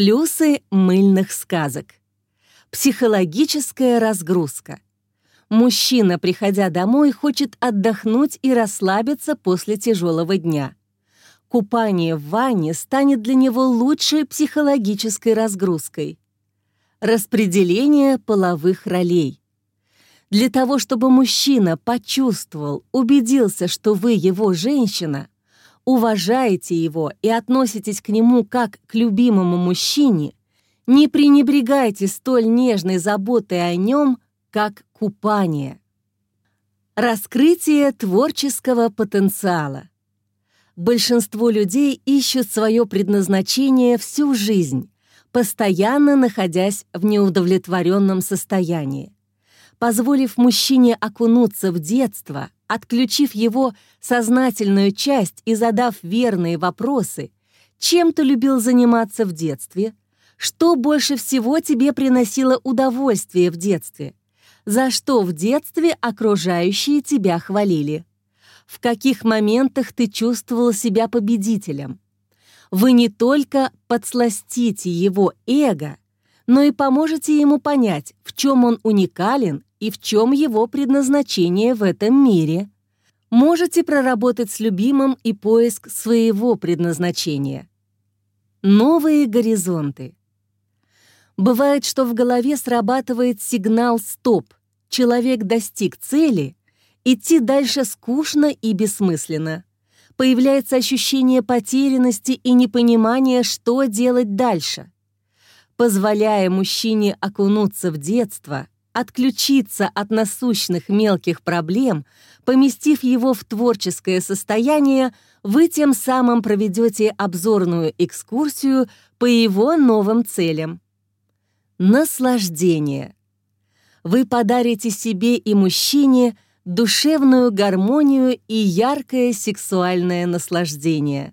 Плюсы мыльных сказок. Психологическая разгрузка. Мужчина, приходя домой, хочет отдохнуть и расслабиться после тяжелого дня. Купание в ванне станет для него лучшей психологической разгрузкой. Распределение половых ролей. Для того, чтобы мужчина почувствовал, убедился, что вы его женщина, уважаете его и относитесь к нему как к любимому мужчине, не пренебрегайте столь нежной заботой о нем, как купание. Раскрытие творческого потенциала. Большинство людей ищут свое предназначение всю жизнь, постоянно находясь в неудовлетворенном состоянии позволив мужчине окунуться в детство, отключив его сознательную часть и задав верные вопросы, чем ты любил заниматься в детстве, что больше всего тебе приносило удовольствие в детстве, за что в детстве окружающие тебя хвалили, в каких моментах ты чувствовал себя победителем. Вы не только подсластите его эго, но и поможете ему понять, в чем он уникален и в чем его предназначение в этом мире. Можете проработать с любимым и поиск своего предназначения. Новые горизонты. Бывает, что в голове срабатывает сигнал «стоп», человек достиг цели, идти дальше скучно и бессмысленно. Появляется ощущение потерянности и непонимания, что делать дальше. Позволяя мужчине окунуться в детство, отключиться от насущных мелких проблем, поместив его в творческое состояние, вы тем самым проведете обзорную экскурсию по его новым целям. Наслаждение. Вы подарите себе и мужчине душевную гармонию и яркое сексуальное наслаждение.